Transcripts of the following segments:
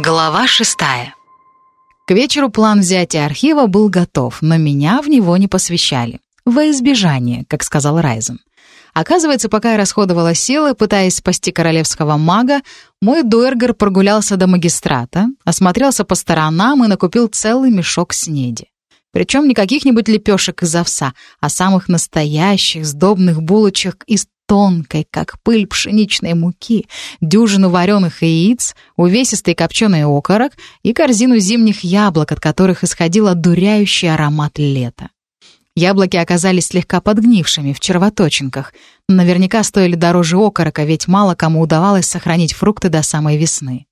Глава шестая. К вечеру план взятия архива был готов, но меня в него не посвящали. Во избежание, как сказал Райзен. Оказывается, пока я расходовала силы, пытаясь спасти королевского мага, мой дуэргер прогулялся до магистрата, осмотрелся по сторонам и накупил целый мешок снеди. Причем не каких-нибудь лепешек из овса, а самых настоящих сдобных булочек из тонкой, как пыль пшеничной муки, дюжину вареных яиц, увесистый копченый окорок и корзину зимних яблок, от которых исходил одуряющий аромат лета. Яблоки оказались слегка подгнившими в червоточинках. Наверняка стоили дороже окорока, ведь мало кому удавалось сохранить фрукты до самой весны.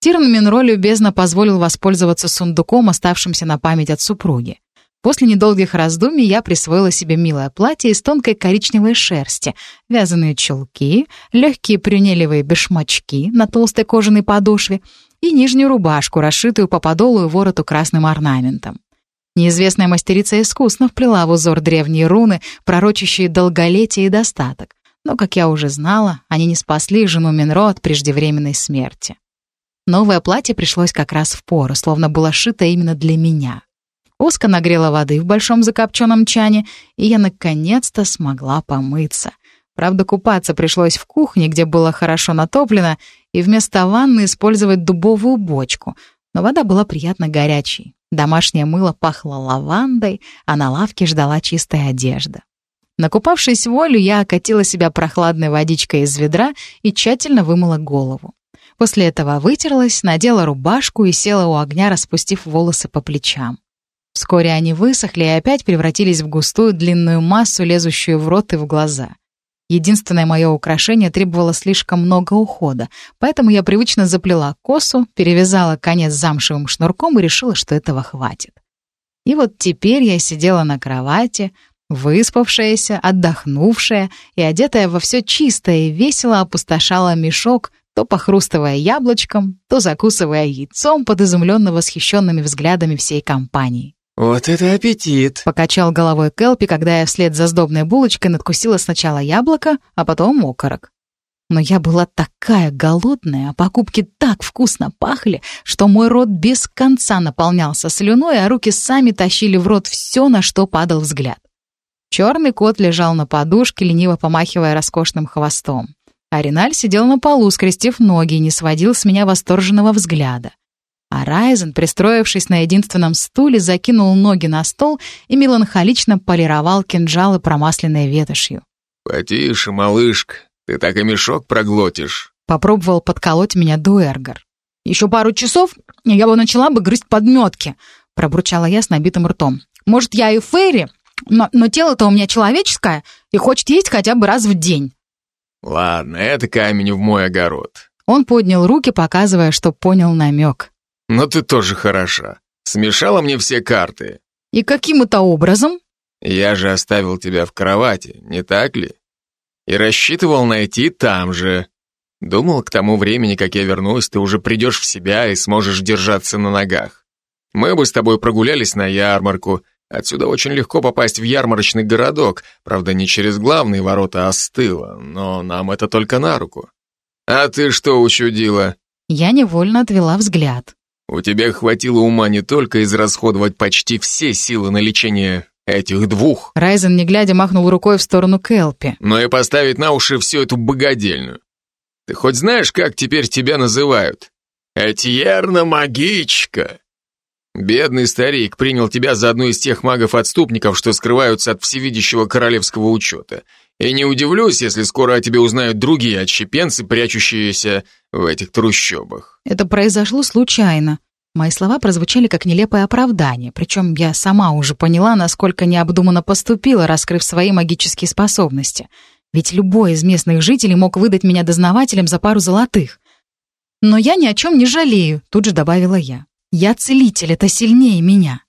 Тирн Минро любезно позволил воспользоваться сундуком, оставшимся на память от супруги. После недолгих раздумий я присвоила себе милое платье из тонкой коричневой шерсти, вязаные чулки, легкие прюнелевые бешмачки на толстой кожаной подошве и нижнюю рубашку, расшитую по подолу и вороту красным орнаментом. Неизвестная мастерица искусно вплела в узор древние руны, пророчащие долголетие и достаток. Но, как я уже знала, они не спасли жену Минро от преждевременной смерти. Новое платье пришлось как раз в пору, словно было шито именно для меня. Оска нагрела воды в большом закопченном чане, и я наконец-то смогла помыться. Правда, купаться пришлось в кухне, где было хорошо натоплено, и вместо ванны использовать дубовую бочку. Но вода была приятно горячей. Домашнее мыло пахло лавандой, а на лавке ждала чистая одежда. Накупавшись волю, я окатила себя прохладной водичкой из ведра и тщательно вымыла голову. После этого вытерлась, надела рубашку и села у огня, распустив волосы по плечам. Вскоре они высохли и опять превратились в густую длинную массу, лезущую в рот и в глаза. Единственное мое украшение требовало слишком много ухода, поэтому я привычно заплела косу, перевязала конец замшевым шнурком и решила, что этого хватит. И вот теперь я сидела на кровати, выспавшаяся, отдохнувшая и одетая во все чистое и весело опустошала мешок, то похрустывая яблочком, то закусывая яйцом под изумленно восхищенными взглядами всей компании. «Вот это аппетит!» — покачал головой Келпи, когда я вслед за сдобной булочкой надкусила сначала яблоко, а потом окорок. Но я была такая голодная, а покупки так вкусно пахли, что мой рот без конца наполнялся слюной, а руки сами тащили в рот все, на что падал взгляд. Черный кот лежал на подушке, лениво помахивая роскошным хвостом. А Риналь сидел на полу, скрестив ноги, и не сводил с меня восторженного взгляда. А Райзен, пристроившись на единственном стуле, закинул ноги на стол и меланхолично полировал кинжалы, промасленной ветошью. «Потише, малышка, ты так и мешок проглотишь». Попробовал подколоть меня Дуэргар. «Еще пару часов, я бы начала бы грызть подметки», пробурчала я с набитым ртом. «Может, я и Фейри, но, но тело-то у меня человеческое и хочет есть хотя бы раз в день». «Ладно, это камень в мой огород». Он поднял руки, показывая, что понял намек. Но ты тоже хороша. Смешала мне все карты. И каким это образом? Я же оставил тебя в кровати, не так ли? И рассчитывал найти там же. Думал, к тому времени, как я вернусь, ты уже придешь в себя и сможешь держаться на ногах. Мы бы с тобой прогулялись на ярмарку. Отсюда очень легко попасть в ярмарочный городок, правда, не через главные ворота, а с тыла, но нам это только на руку. А ты что учудила? Я невольно отвела взгляд. У тебя хватило ума не только израсходовать почти все силы на лечение этих двух. Райзен, не глядя, махнул рукой в сторону Келпи. Но и поставить на уши всю эту богадельную. Ты хоть знаешь, как теперь тебя называют? Этьерна-магичка. Бедный старик принял тебя за одну из тех магов-отступников, что скрываются от всевидящего королевского учета. И не удивлюсь, если скоро о тебе узнают другие отщепенцы, прячущиеся в этих трущобах. Это произошло случайно. Мои слова прозвучали как нелепое оправдание, причем я сама уже поняла, насколько необдуманно поступила, раскрыв свои магические способности. Ведь любой из местных жителей мог выдать меня дознавателем за пару золотых. Но я ни о чем не жалею, тут же добавила я. Я целитель, это сильнее меня.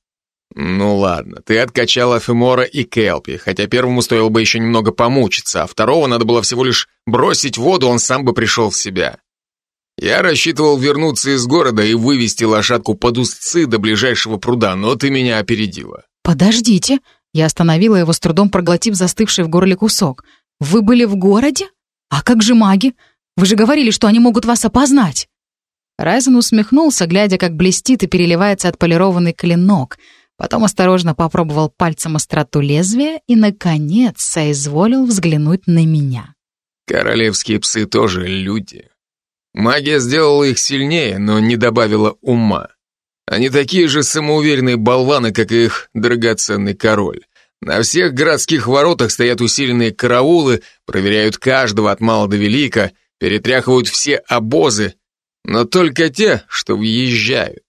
Ну ладно, ты откачала Фемора и Келпи, хотя первому стоило бы еще немного помучиться, а второго надо было всего лишь бросить воду, он сам бы пришел в себя. Я рассчитывал вернуться из города и вывести лошадку под узцы до ближайшего пруда, но ты меня опередила. Подождите, я остановила его с трудом, проглотив застывший в горле кусок. Вы были в городе? А как же маги? Вы же говорили, что они могут вас опознать. Райзен усмехнулся, глядя, как блестит и переливается отполированный клинок. Потом осторожно попробовал пальцем остроту лезвия и, наконец, соизволил взглянуть на меня. Королевские псы тоже люди. Магия сделала их сильнее, но не добавила ума. Они такие же самоуверенные болваны, как и их драгоценный король. На всех городских воротах стоят усиленные караулы, проверяют каждого от мала до велика, перетряхивают все обозы, но только те, что въезжают.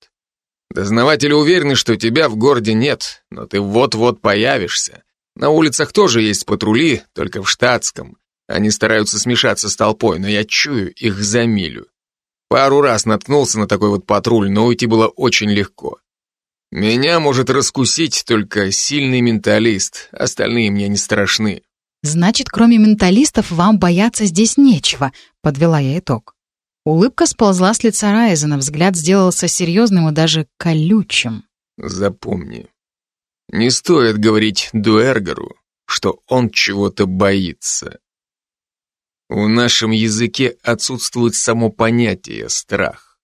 Дознаватели уверены, что тебя в городе нет, но ты вот-вот появишься. На улицах тоже есть патрули, только в штатском. Они стараются смешаться с толпой, но я чую их за милю. Пару раз наткнулся на такой вот патруль, но уйти было очень легко. Меня может раскусить только сильный менталист, остальные мне не страшны. Значит, кроме менталистов, вам бояться здесь нечего, подвела я итог. Улыбка сползла с лица Райзена, взгляд сделался серьезным и даже колючим. Запомни, не стоит говорить Дуэргару, что он чего-то боится. В нашем языке отсутствует само понятие «страх».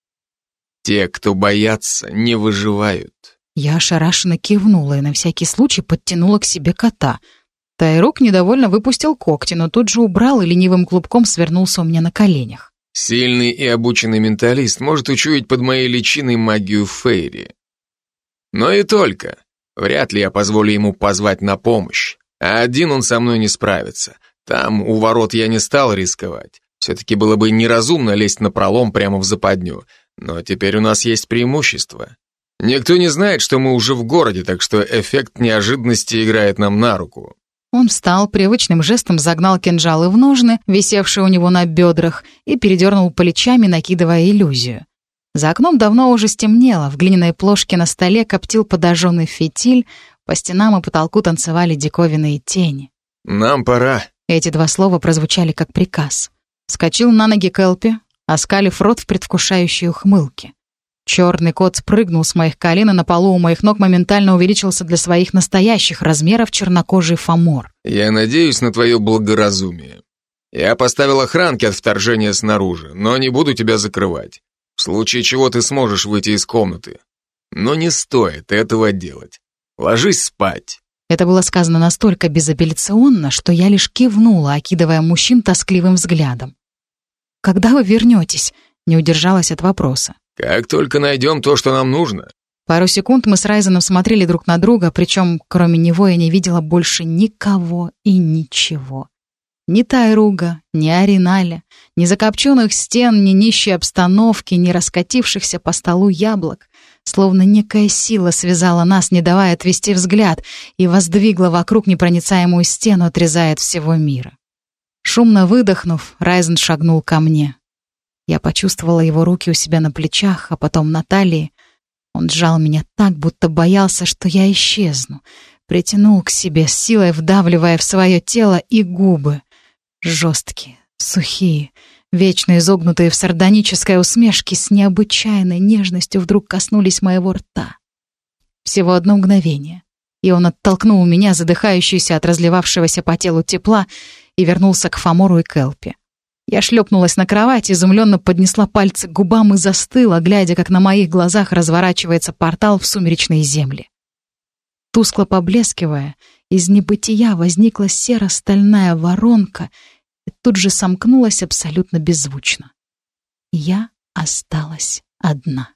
Те, кто боятся, не выживают. Я ошарашенно кивнула и на всякий случай подтянула к себе кота. Тайрук недовольно выпустил когти, но тут же убрал и ленивым клубком свернулся у меня на коленях. Сильный и обученный менталист может учуять под моей личиной магию Фейри. Но и только. Вряд ли я позволю ему позвать на помощь. А один он со мной не справится. Там, у ворот, я не стал рисковать. Все-таки было бы неразумно лезть на пролом прямо в западню. Но теперь у нас есть преимущество. Никто не знает, что мы уже в городе, так что эффект неожиданности играет нам на руку. Он встал, привычным жестом загнал кинжалы в ножны, висевшие у него на бедрах, и передернул плечами, накидывая иллюзию. За окном давно уже стемнело, в глиняной плошке на столе коптил подожженный фитиль, по стенам и потолку танцевали диковинные тени. «Нам пора», эти два слова прозвучали как приказ. Вскочил на ноги Келпи, оскалив рот в предвкушающей ухмылке. Черный кот спрыгнул с моих колен, и на полу у моих ног моментально увеличился до своих настоящих размеров чернокожий фомор. «Я надеюсь на твое благоразумие. Я поставил охранки от вторжения снаружи, но не буду тебя закрывать. В случае чего ты сможешь выйти из комнаты. Но не стоит этого делать. Ложись спать». Это было сказано настолько безапелляционно, что я лишь кивнула, окидывая мужчин тоскливым взглядом. «Когда вы вернетесь?» — не удержалась от вопроса. «Как только найдем то, что нам нужно». Пару секунд мы с Райзеном смотрели друг на друга, причем кроме него я не видела больше никого и ничего. Ни Тайруга, ни Ариналя, ни закопченных стен, ни нищей обстановки, ни раскатившихся по столу яблок. Словно некая сила связала нас, не давая отвести взгляд, и воздвигла вокруг непроницаемую стену, отрезая от всего мира. Шумно выдохнув, Райзен шагнул ко мне. Я почувствовала его руки у себя на плечах, а потом на талии. Он сжал меня так, будто боялся, что я исчезну. Притянул к себе, силой вдавливая в свое тело и губы. Жесткие, сухие, Вечно изогнутые в сардонической усмешке с необычайной нежностью вдруг коснулись моего рта. Всего одно мгновение, и он оттолкнул меня, задыхающуюся от разливавшегося по телу тепла, и вернулся к Фомору и Келпи. Я шлепнулась на кровать, изумленно поднесла пальцы к губам и застыла, глядя, как на моих глазах разворачивается портал в сумеречные земли. Тускло поблескивая, из небытия возникла серо-стальная воронка — и тут же сомкнулась абсолютно беззвучно. Я осталась одна.